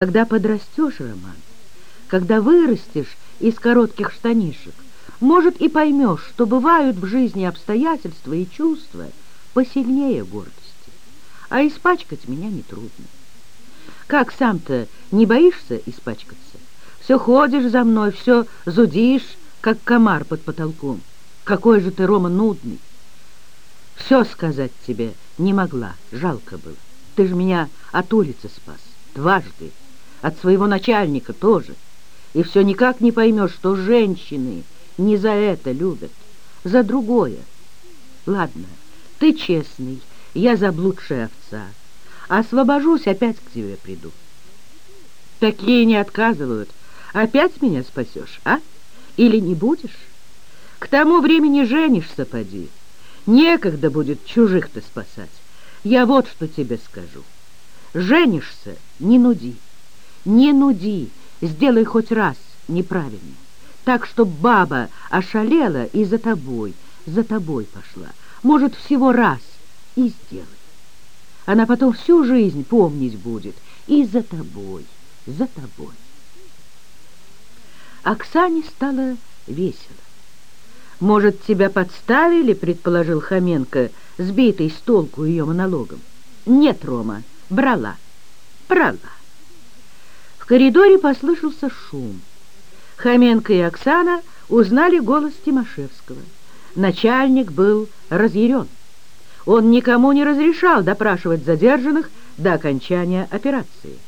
Когда подрастешь, Роман, когда вырастешь из коротких штанишек, может, и поймешь, что бывают в жизни обстоятельства и чувства посильнее гордости. А испачкать меня нетрудно. Как сам-то не боишься испачкаться? Все ходишь за мной, все зудишь, как комар под потолком. Какой же ты, Рома, нудный. Все сказать тебе не могла, жалко было. Ты же меня от улицы спас, дважды от своего начальника тоже. И все никак не поймешь, что женщины не за это любят, за другое. Ладно, ты честный, я заблудшая овца. Освобожусь, опять к тебе приду. Такие не отказывают. Опять меня спасешь, а? Или не будешь? К тому времени женишься, поди. Некогда будет чужих-то спасать. Я вот что тебе скажу. Женишься, не нуди. Не нуди, сделай хоть раз неправильно. Так, чтоб баба ошалела и за тобой, за тобой пошла. Может, всего раз и сделай. Она потом всю жизнь помнить будет и за тобой, за тобой. Оксане стало весело. «Может, тебя подставили?» — предположил Хоменко, сбитый с толку ее монологом. «Нет, Рома, брала, брала» коридоре послышался шум. Хоменко и Оксана узнали голос Тимошевского. Начальник был разъярен. Он никому не разрешал допрашивать задержанных до окончания операции.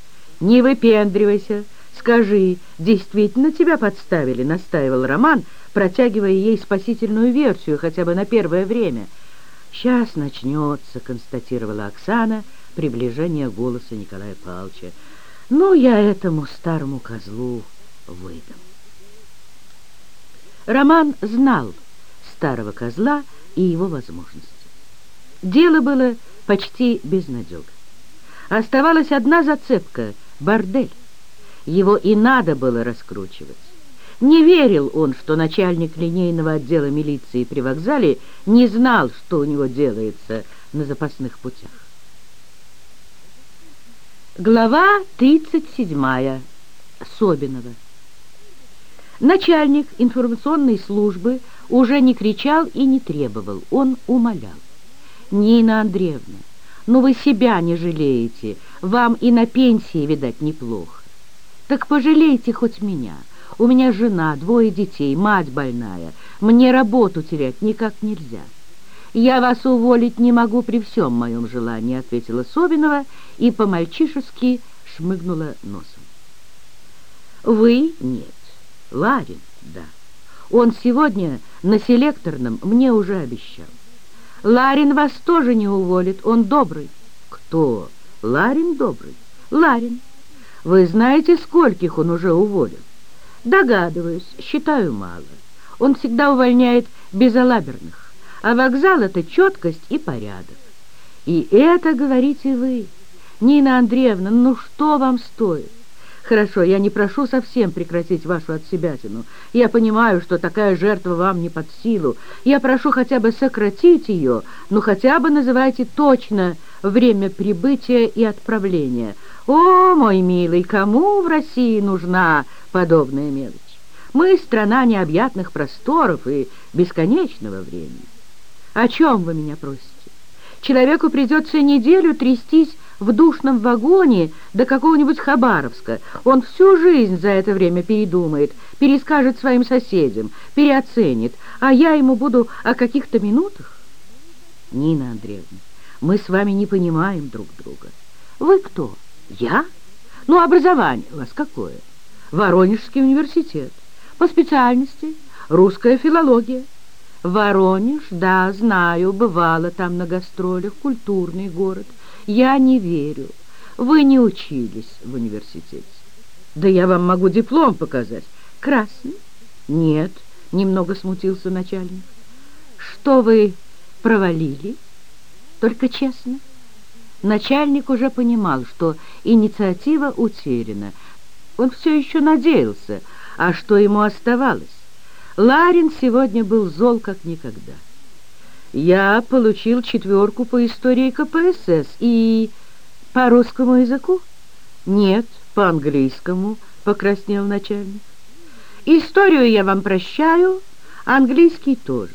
«Не выпендривайся, скажи, действительно тебя подставили», — настаивал Роман, протягивая ей спасительную версию хотя бы на первое время. «Сейчас начнется», — констатировала Оксана, приближение голоса Николая Павловича. Ну, я этому старому козлу выдам. Роман знал старого козла и его возможности. Дело было почти безнадега. Оставалась одна зацепка — бордель. Его и надо было раскручивать. Не верил он, что начальник линейного отдела милиции при вокзале не знал, что у него делается на запасных путях. Глава 37. Собинова. Начальник информационной службы уже не кричал и не требовал, он умолял. «Нина Андреевна, ну вы себя не жалеете, вам и на пенсии, видать, неплохо. Так пожалейте хоть меня. У меня жена, двое детей, мать больная. Мне работу терять никак нельзя». «Я вас уволить не могу при всем моем желании», — ответила Собинова и по-мальчишески шмыгнула носом. «Вы нет, Ларин, да. Он сегодня на селекторном мне уже обещал. Ларин вас тоже не уволит, он добрый». «Кто? Ларин добрый?» «Ларин. Вы знаете, скольких он уже уволил?» «Догадываюсь, считаю мало. Он всегда увольняет безалаберных а вокзал — это четкость и порядок. И это говорите вы. Нина Андреевна, ну что вам стоит? Хорошо, я не прошу совсем прекратить вашу отсебятину. Я понимаю, что такая жертва вам не под силу. Я прошу хотя бы сократить ее, но хотя бы называйте точно время прибытия и отправления. О, мой милый, кому в России нужна подобная мелочь? Мы страна необъятных просторов и бесконечного времени. О чем вы меня просите? Человеку придется неделю трястись в душном вагоне до какого-нибудь Хабаровска. Он всю жизнь за это время передумает, перескажет своим соседям, переоценит, а я ему буду о каких-то минутах? Нина Андреевна, мы с вами не понимаем друг друга. Вы кто? Я? Ну, образование у вас какое? Воронежский университет. По специальности русская филология. Воронеж, да, знаю, бывало там на гастролях, культурный город. Я не верю. Вы не учились в университете. Да я вам могу диплом показать. Красный? Нет, немного смутился начальник. Что вы провалили? Только честно. Начальник уже понимал, что инициатива утеряна. Он все еще надеялся, а что ему оставалось? Ларин сегодня был зол как никогда. Я получил четверку по истории КПСС и по русскому языку? Нет, По-английскому покраснел начальник. Историю я вам прощаю, английский тоже.